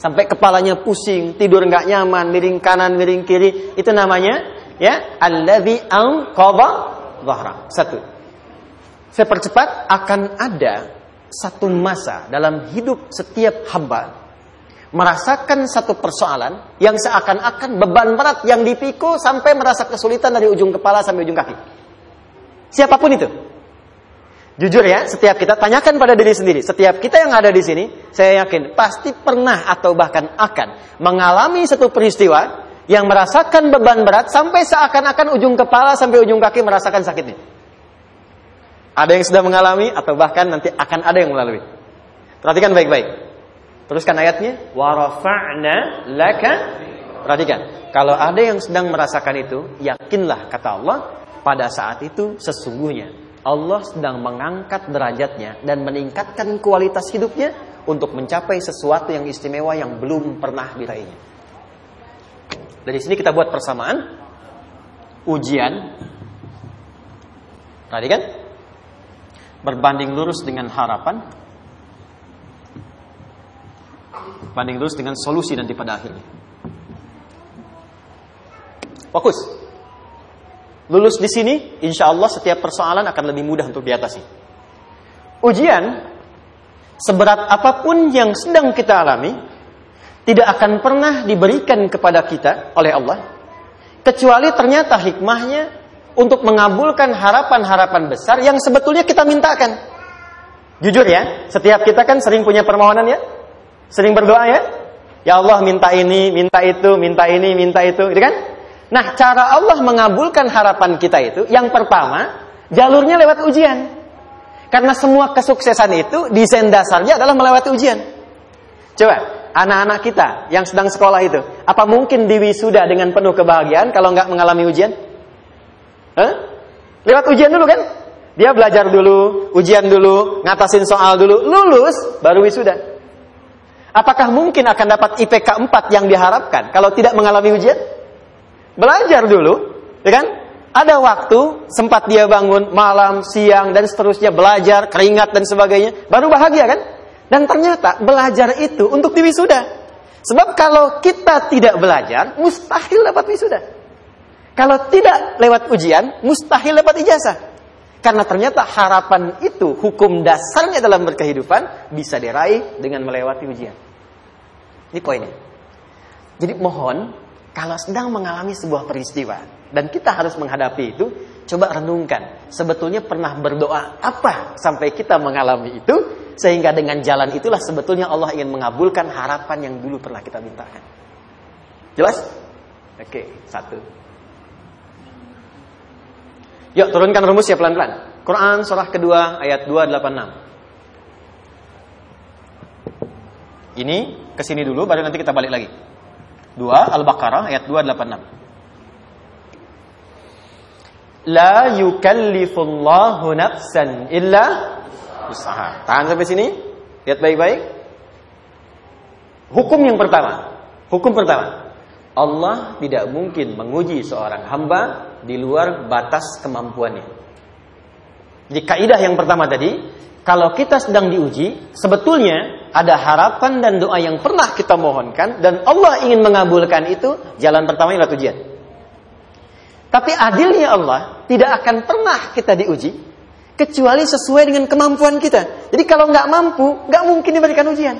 Sampai kepalanya pusing, tidur nggak nyaman, miring kanan, miring kiri. Itu namanya ya alladzi anqadha dhahra. Satu. Saya percepat akan ada satu masa dalam hidup setiap hamba merasakan satu persoalan yang seakan-akan beban berat yang dipikul sampai merasa kesulitan dari ujung kepala sampai ujung kaki. Siapa pun itu. Jujur ya, setiap kita tanyakan pada diri sendiri. Setiap kita yang ada di sini, saya yakin pasti pernah atau bahkan akan mengalami satu peristiwa yang merasakan beban berat sampai seakan-akan ujung kepala sampai ujung kaki merasakan sakitnya. Ada yang sudah mengalami atau bahkan nanti akan ada yang melalui. Perhatikan baik-baik. Teruskan ayatnya. Warafa'na laka. Perhatikan. Kalau ada yang sedang merasakan itu, yakinlah kata Allah, pada saat itu sesungguhnya Allah sedang mengangkat derajatnya dan meningkatkan kualitas hidupnya untuk mencapai sesuatu yang istimewa yang belum pernah diraihnya. Dari sini kita buat persamaan ujian. Tadi kan? Berbanding lurus dengan harapan. Banding lurus dengan solusi nanti pada akhirnya. Fokus. Lulus di sini, insya Allah setiap persoalan akan lebih mudah untuk diatasi. Ujian, seberat apa pun yang sedang kita alami, tidak akan pernah diberikan kepada kita oleh Allah, kecuali ternyata hikmahnya untuk mengabulkan harapan-harapan besar yang sebetulnya kita mintakan. Jujur ya, setiap kita kan sering punya permohonan ya, sering berdoa ya, ya Allah minta ini, minta itu, minta ini, minta itu, gitu kan? Nah, cara Allah mengabulkan harapan kita itu, yang pertama, jalurnya lewat ujian. Karena semua kesuksesan itu, desain dasarnya adalah melewati ujian. Coba, anak-anak kita yang sedang sekolah itu, apa mungkin diwisuda dengan penuh kebahagiaan kalau nggak mengalami ujian? Hah? Lewat ujian dulu kan? Dia belajar dulu, ujian dulu, ngatasin soal dulu, lulus, baru wisuda. Apakah mungkin akan dapat IPK 4 yang diharapkan kalau tidak mengalami ujian? Belajar dulu, ya kan? Ada waktu, sempat dia bangun malam, siang, dan seterusnya belajar, keringat dan sebagainya, baru bahagia kan? Dan ternyata belajar itu untuk diwisuda. Sebab kalau kita tidak belajar, mustahil dapat wisuda. Kalau tidak lewat ujian, mustahil dapat ijazah. Karena ternyata harapan itu, hukum dasarnya dalam berkehidupan, bisa diraih dengan melewati ujian. Ini poinnya. Jadi mohon kalau sedang mengalami sebuah peristiwa dan kita harus menghadapi itu, coba renungkan. Sebetulnya pernah berdoa apa sampai kita mengalami itu sehingga dengan jalan itulah sebetulnya Allah ingin mengabulkan harapan yang dulu pernah kita mintakan. Jelas? Oke, satu. Yuk turunkan rumus ya pelan-pelan. Quran surah kedua ayat 286. Ini ke sini dulu baru nanti kita balik lagi. 2 Al-Baqarah ayat 286. La yukallifullahu nafsan illa usaha. Tahan sampai sini. Lihat baik-baik. Hukum yang pertama. Hukum pertama. Allah tidak mungkin menguji seorang hamba di luar batas kemampuannya. Jadi kaidah yang pertama tadi, kalau kita sedang diuji, sebetulnya ada harapan dan doa yang pernah kita mohonkan dan Allah ingin mengabulkan itu, jalan pertama adalah ujian. Tapi adilnya Allah tidak akan pernah kita diuji kecuali sesuai dengan kemampuan kita. Jadi kalau nggak mampu, nggak mungkin diberikan ujian.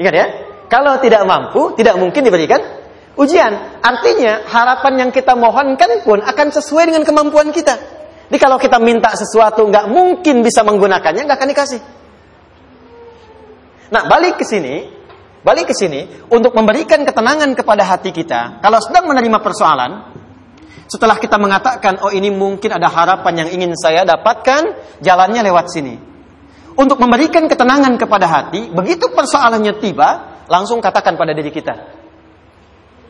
Ingat ya, kalau tidak mampu, tidak mungkin diberikan ujian. Artinya harapan yang kita mohonkan pun akan sesuai dengan kemampuan kita. Jadi kalau kita minta sesuatu nggak mungkin bisa menggunakannya nggak akan dikasih. Nah balik ke sini, balik ke sini untuk memberikan ketenangan kepada hati kita. Kalau sedang menerima persoalan, setelah kita mengatakan oh ini mungkin ada harapan yang ingin saya dapatkan, jalannya lewat sini. Untuk memberikan ketenangan kepada hati, begitu persoalannya tiba, langsung katakan pada diri kita,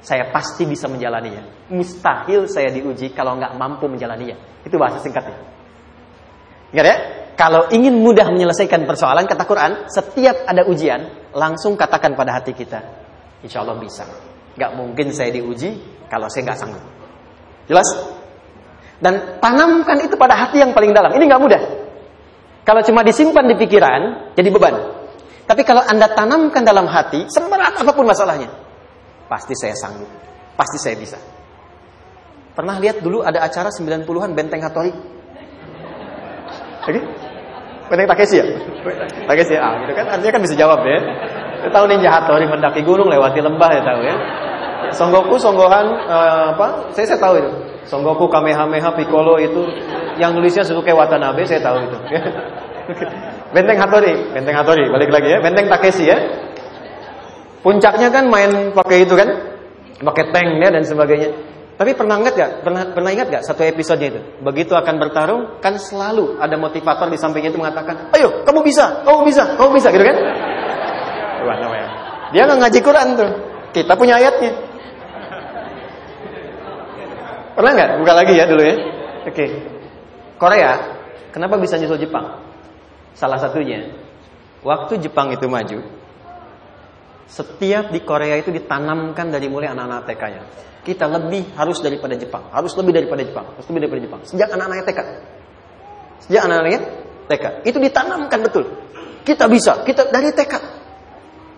saya pasti bisa menjalaninya. Mustahil saya diuji kalau nggak mampu menjalaninya. Itu bahasa singkatnya. Ingat ya? Kalau ingin mudah menyelesaikan persoalan, kata Quran, setiap ada ujian, langsung katakan pada hati kita, insya Allah bisa. Gak mungkin saya diuji kalau saya nggak sanggup. Jelas? Dan tanamkan itu pada hati yang paling dalam. Ini nggak mudah. Kalau cuma disimpan di pikiran, jadi beban. Tapi kalau anda tanamkan dalam hati, seberat apa pun masalahnya, Pasti saya sanggup. Pasti saya bisa. Pernah lihat dulu ada acara 90-an Benteng Hattori? Oke? Benteng Takeshi ya? Takeshi ah, gitu kan artinya kan bisa jawab ya. Saya tahu Ninja Hattori mendaki gunung lewati lembah ya tahu ya. Songgoku, Songgohan uh, apa? Saya saya tahu itu. Songgoku, Kamehameha, Piccolo itu yang nulisnya Suzuki Watanabe saya tahu itu. Benteng Hattori, Benteng Hattori, balik lagi ya. Benteng Takeshi ya. Puncaknya kan main pakai itu kan, pakai tanknya dan sebagainya. Tapi pernah ingat gak? Pernah, pernah ingat gak satu episodenya itu? Begitu akan bertarung, kan selalu ada motivator di sampingnya itu mengatakan, ayo kamu bisa, kamu bisa, kamu bisa, gitu kan? Dia nggak ngaji Quran tuh. Kita punya ayatnya. Pernah nggak? Buka lagi ya dulu ya. Oke. Korea, kenapa bisa nyusul Jepang? Salah satunya, waktu Jepang itu maju, setiap di Korea itu ditanamkan dari mulai anak-anak TK-nya. Kita lebih harus daripada Jepang, harus lebih daripada Jepang, harus lebih daripada Jepang. Sejak anak-anaknya TK. Sejak anak-anaknya TK. Itu ditanamkan betul. Kita bisa, kita dari TK.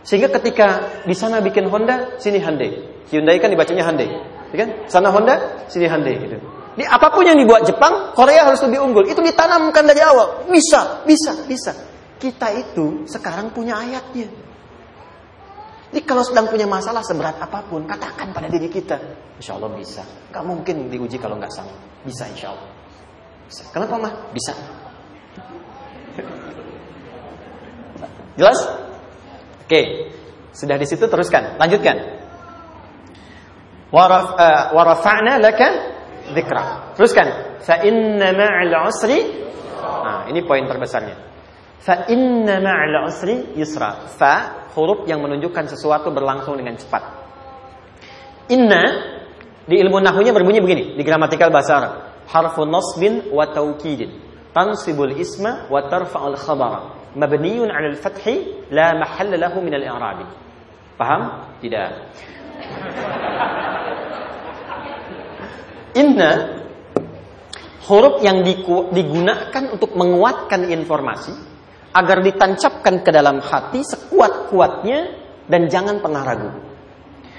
Sehingga ketika di sana bikin Honda, sini Hyundai. Hyundai kan dibacanya Hyundai. Ya kan? Sana Honda, sini Hyundai gitu. Di apa pun yang dibuat Jepang, Korea harus lebih unggul. Itu ditanamkan dari awal. Bisa, bisa, bisa. Kita itu sekarang punya ayatnya. Jadi kalau sedang punya masalah seberat apa pun, katakan pada diri kita. Insya Allah bisa. Gak mungkin diuji kalau nggak sanggup. Bisa insya Allah. Bisa. Kenapa mah? Bisa. Jelas? Oke. Sudah di situ teruskan. Lanjutkan. Eh, warafa'na laka dzikra. Teruskan. Fa inna ma'al usri Nah, ini poin terbesarnya. Fa inna ma'al usri yusra. Fa huruf yang menunjukkan sesuatu berlangsung dengan cepat. Inna di ilmu nahunya berbunyi begini di gramatikal bahasa Arab. Harfu nasbin wa taukidin. Tansibul isma wa tarfa'ul khabara. Mabniyun 'ala al-fathi la mahalla lahu min al-i'rabi. Paham? Tidak. Inna huruf yang digunakan untuk menguatkan informasi agar ditancapkan ke dalam hati sekuat-kuatnya dan jangan pernah ragu.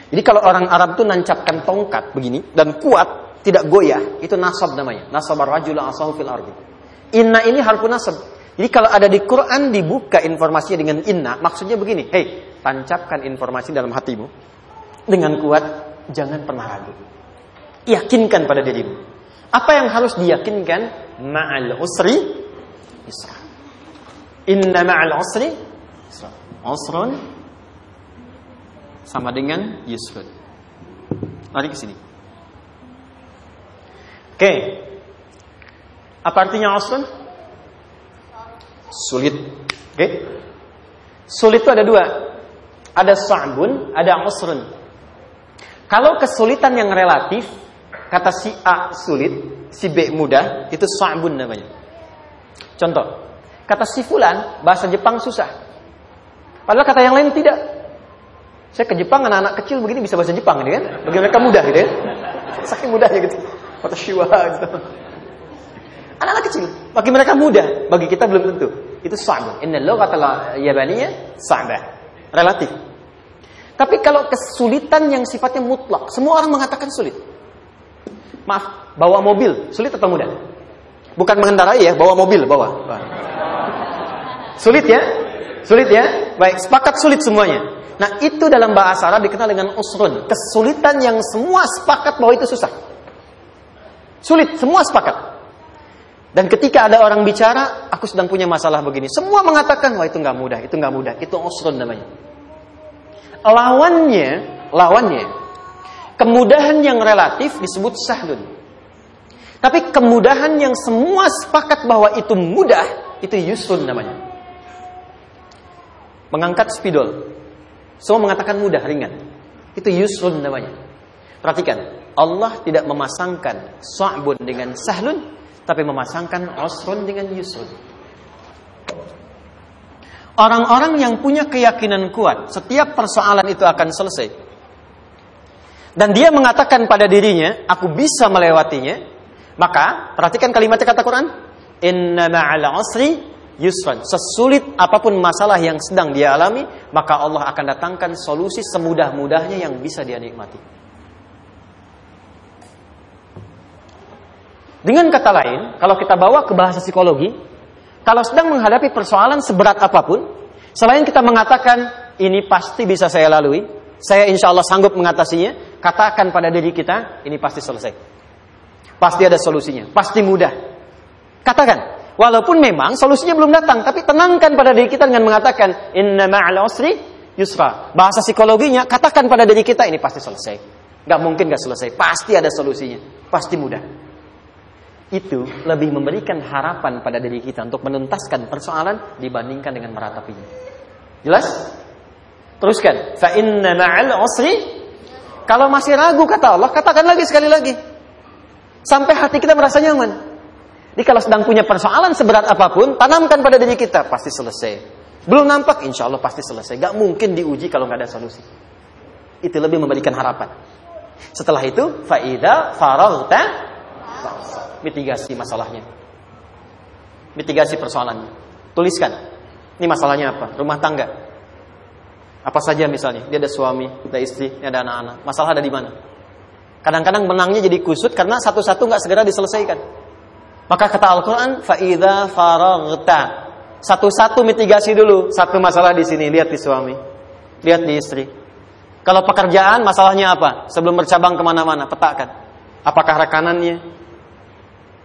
Jadi kalau orang Arab itu nancapkan tongkat begini dan kuat, tidak goyah, itu nasab namanya. Nasab rajul asahu fil ardi. Inna ini harfu nasab. Jadi kalau ada di Quran dibuka informasinya dengan inna, maksudnya begini, hei, tancapkan informasi dalam hatimu dengan kuat, jangan pernah ragu. Yakinkan pada dirimu. Apa yang harus diyakinkan? Ma'al usri isra. Inna ma'al usri usrun sama dengan yusrun. Mari ke sini. Oke. Apa artinya usrun? Sulit. Oke. Sulit itu ada dua. Ada sa'bun, ada usrun. Kalau kesulitan yang relatif, kata si A sulit, si B mudah, itu sa'bun namanya. Contoh, Kata si fulan, bahasa Jepang susah. Padahal kata yang lain tidak. Saya ke Jepang, anak-anak kecil begini bisa bahasa Jepang, gitu kan? Bagi mereka mudah, gitu ya. Saking mudahnya gitu. Kata shiwa, gitu. Anak-anak kecil, bagi mereka mudah, bagi kita belum tentu. Itu sa'bah. Inna kata yabaniyah sa'bah. Relatif. Tapi kalau kesulitan yang sifatnya mutlak, semua orang mengatakan sulit. Maaf, bawa mobil, sulit atau mudah? Bukan mengendarai ya, bawa mobil, bawa. Sulit ya? Sulit ya? Baik, sepakat sulit semuanya. Nah, itu dalam bahasa Arab dikenal dengan usrun. Kesulitan yang semua sepakat bahwa itu susah. Sulit, semua sepakat. Dan ketika ada orang bicara, aku sedang punya masalah begini. Semua mengatakan, wah itu nggak mudah, itu nggak mudah. Itu usrun namanya. Lawannya, lawannya, kemudahan yang relatif disebut sahlun. Tapi kemudahan yang semua sepakat bahwa itu mudah, itu yusrun namanya mengangkat spidol. Semua mengatakan mudah, ringan. Itu yusrun namanya. Perhatikan, Allah tidak memasangkan sa'bun dengan sahlun, tapi memasangkan usrun dengan yusrun. Orang-orang yang punya keyakinan kuat, setiap persoalan itu akan selesai. Dan dia mengatakan pada dirinya, aku bisa melewatinya. Maka, perhatikan kalimatnya kata Quran. Inna ma'al usri yusran. Sesulit apa pun masalah yang sedang dia alami, maka Allah akan datangkan solusi semudah-mudahnya yang bisa dia nikmati. Dengan kata lain, kalau kita bawa ke bahasa psikologi, kalau sedang menghadapi persoalan seberat apa pun, selain kita mengatakan ini pasti bisa saya lalui, saya insya Allah sanggup mengatasinya, katakan pada diri kita, ini pasti selesai. Pasti ada solusinya, pasti mudah. Katakan, Walaupun memang solusinya belum datang, tapi tenangkan pada diri kita dengan mengatakan inna ma'al usri yusra. Bahasa psikologinya katakan pada diri kita ini pasti selesai. Gak mungkin gak selesai. Pasti ada solusinya. Pasti mudah. Itu lebih memberikan harapan pada diri kita untuk menuntaskan persoalan dibandingkan dengan meratapinya. Jelas? Teruskan. Fa inna ma'al usri kalau masih ragu kata Allah, katakan lagi sekali lagi. Sampai hati kita merasa nyaman. Jadi kalau sedang punya persoalan seberat apa pun, tanamkan pada diri kita, pasti selesai. Belum nampak, insya Allah pasti selesai. Gak mungkin diuji kalau nggak ada solusi. Itu lebih memberikan harapan. Setelah itu, faida faragta mitigasi masalahnya. Mitigasi persoalannya. Tuliskan. Ini masalahnya apa? Rumah tangga. Apa saja misalnya, dia ada suami, ada istri, ada anak-anak. Masalah ada di mana? Kadang-kadang menangnya jadi kusut karena satu-satu nggak segera diselesaikan. Maka kata Al-Quran, faida faragta. Satu-satu mitigasi dulu. Satu masalah di sini, lihat di suami, lihat di istri, kalau pekerjaan masalahnya apa? Sebelum bercabang ke mana-mana, petakan. Apakah rekanannya?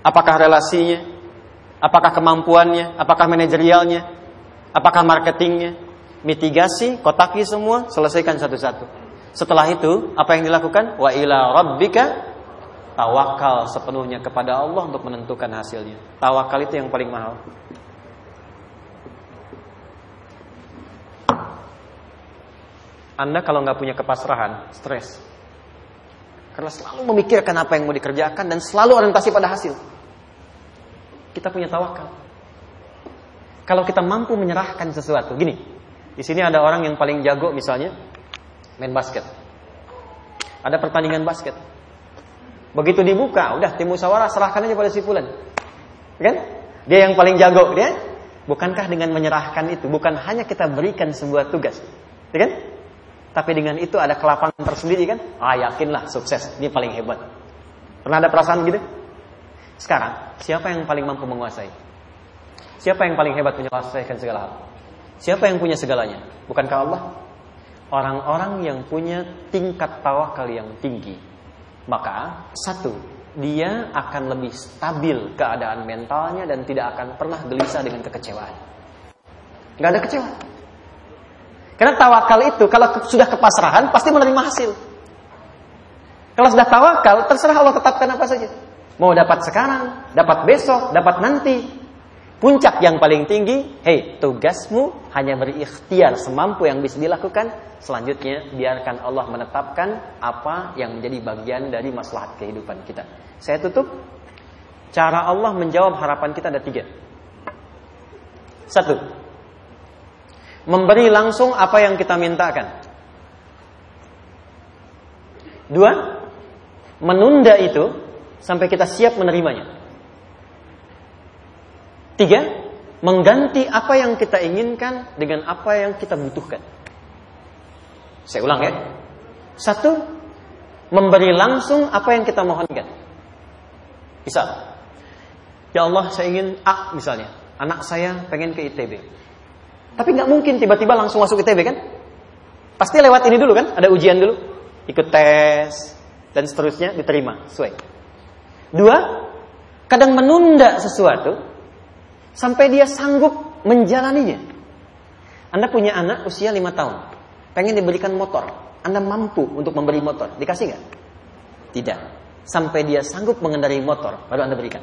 Apakah relasinya? Apakah kemampuannya? Apakah manajerialnya? Apakah marketingnya? Mitigasi, kotaki semua, selesaikan satu-satu. Setelah itu, apa yang dilakukan? Wa ila rabbika tawakal sepenuhnya kepada Allah untuk menentukan hasilnya. Tawakal itu yang paling mahal. Anda kalau nggak punya kepasrahan, stres. Karena selalu memikirkan apa yang mau dikerjakan dan selalu orientasi pada hasil. Kita punya tawakal. Kalau kita mampu menyerahkan sesuatu, gini, di sini ada orang yang paling jago misalnya main basket. Ada pertandingan basket. Begitu dibuka, udah tim musyawarah serahkan aja pada si Fulan. Kan? Dia yang paling jago, dia. Bukankah dengan menyerahkan itu bukan hanya kita berikan sebuah tugas, ya kan? Tapi dengan itu ada kelapangan tersendiri kan? Ah yakinlah sukses, ini paling hebat. Pernah ada perasaan gitu? Sekarang, siapa yang paling mampu menguasai? Siapa yang paling hebat menyelesaikan segala hal? Siapa yang punya segalanya? Bukankah Allah? Orang-orang yang punya tingkat tawakal yang tinggi. Maka, satu, dia akan lebih stabil keadaan mentalnya dan tidak akan pernah gelisah dengan kekecewaan. Gak ada kecewa. Karena tawakal itu kalau sudah kepasrahan pasti menerima hasil. Kalau sudah tawakal, terserah Allah tetapkan apa saja. Mau dapat sekarang, dapat besok, dapat nanti. Puncak yang paling tinggi, hei, tugasmu hanya berikhtiar semampu yang bisa dilakukan. Selanjutnya, biarkan Allah menetapkan apa yang menjadi bagian dari maslahat kehidupan kita. Saya tutup. Cara Allah menjawab harapan kita ada tiga. Satu, memberi langsung apa yang kita mintakan. Dua, menunda itu sampai kita siap menerimanya. Tiga, mengganti apa yang kita inginkan dengan apa yang kita butuhkan. Saya ulang ya. Satu, memberi langsung apa yang kita mohonkan. Misal, ya Allah saya ingin A misalnya, anak saya pengen ke ITB. Tapi nggak mungkin tiba-tiba langsung masuk ITB kan? Pasti lewat ini dulu kan? Ada ujian dulu, ikut tes dan seterusnya diterima sesuai. Dua, kadang menunda sesuatu sampai dia sanggup menjalaninya. Anda punya anak usia lima tahun, pengen diberikan motor, Anda mampu untuk memberi motor, dikasih nggak? Tidak. Sampai dia sanggup mengendarai motor, baru Anda berikan.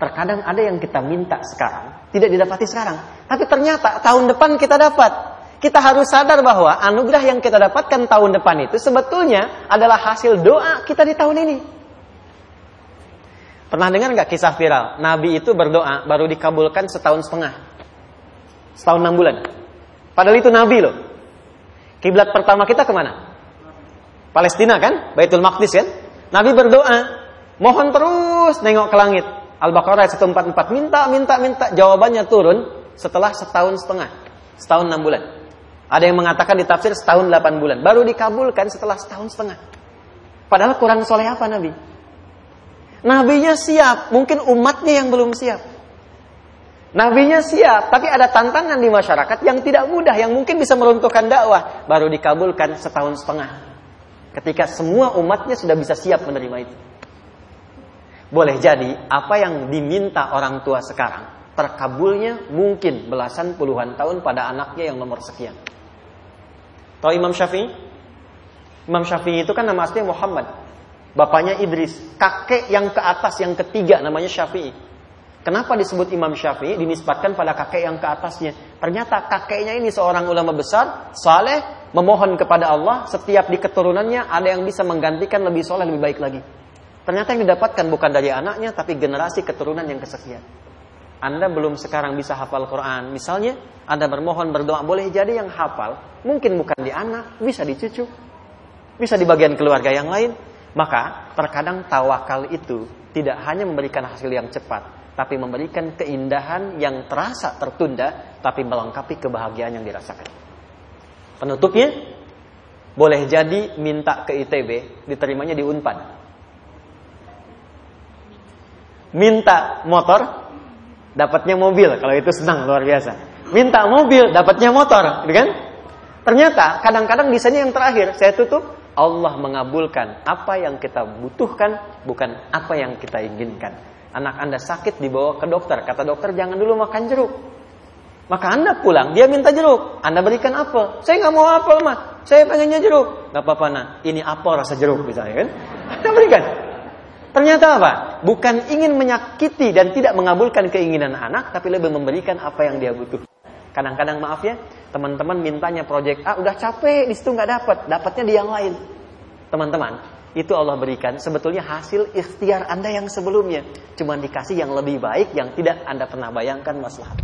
Terkadang ada yang kita minta sekarang, tidak didapati sekarang. Tapi ternyata tahun depan kita dapat. Kita harus sadar bahwa anugerah yang kita dapatkan tahun depan itu sebetulnya adalah hasil doa kita di tahun ini. Pernah dengar nggak kisah viral? Nabi itu berdoa baru dikabulkan setahun setengah. Setahun enam bulan. Padahal itu Nabi loh. Kiblat pertama kita ke mana? Palestina kan? Baitul Maqdis kan? Nabi berdoa. Mohon terus nengok ke langit. Al-Baqarah 144 minta minta minta jawabannya turun setelah setahun setengah setahun enam bulan ada yang mengatakan di tafsir setahun delapan bulan baru dikabulkan setelah setahun setengah padahal kurang soleh apa Nabi Nabinya siap mungkin umatnya yang belum siap Nabinya siap tapi ada tantangan di masyarakat yang tidak mudah yang mungkin bisa meruntuhkan dakwah baru dikabulkan setahun setengah ketika semua umatnya sudah bisa siap menerima itu boleh jadi apa yang diminta orang tua sekarang terkabulnya mungkin belasan puluhan tahun pada anaknya yang nomor sekian. Tahu Imam Syafi'i? Imam Syafi'i itu kan nama aslinya Muhammad. Bapaknya Idris. Kakek yang ke atas yang ketiga namanya Syafi'i. Kenapa disebut Imam Syafi'i dinisbatkan pada kakek yang ke atasnya? Ternyata kakeknya ini seorang ulama besar, saleh, memohon kepada Allah, setiap di keturunannya ada yang bisa menggantikan lebih soleh, lebih baik lagi. Ternyata yang didapatkan bukan dari anaknya, tapi generasi keturunan yang kesekian. Anda belum sekarang bisa hafal Quran. Misalnya, Anda bermohon berdoa, boleh jadi yang hafal, mungkin bukan di anak, bisa di cucu, bisa di bagian keluarga yang lain. Maka terkadang tawakal itu tidak hanya memberikan hasil yang cepat, tapi memberikan keindahan yang terasa tertunda, tapi melengkapi kebahagiaan yang dirasakan. Penutupnya, boleh jadi minta ke ITB, diterimanya di Unpad. Minta motor, dapatnya mobil. Kalau itu senang luar biasa. Minta mobil, dapatnya motor, gitu kan? Ternyata kadang-kadang desainnya yang terakhir, saya tutup, Allah mengabulkan apa yang kita butuhkan, bukan apa yang kita inginkan. Anak Anda sakit dibawa ke dokter. Kata dokter jangan dulu makan jeruk. Maka Anda pulang, dia minta jeruk. Anda berikan apel. Saya nggak mau apel mah. Saya pengennya jeruk. Gak apa-apa nah. Ini apel rasa jeruk misalnya kan. Anda berikan. Ternyata apa? Bukan ingin menyakiti dan tidak mengabulkan keinginan anak, tapi lebih memberikan apa yang dia butuh. Kadang-kadang maaf ya, teman-teman mintanya proyek A udah capek di situ nggak dapat, dapatnya di yang lain. Teman-teman, itu Allah berikan sebetulnya hasil ikhtiar Anda yang sebelumnya. Cuma dikasih yang lebih baik yang tidak Anda pernah bayangkan masalah.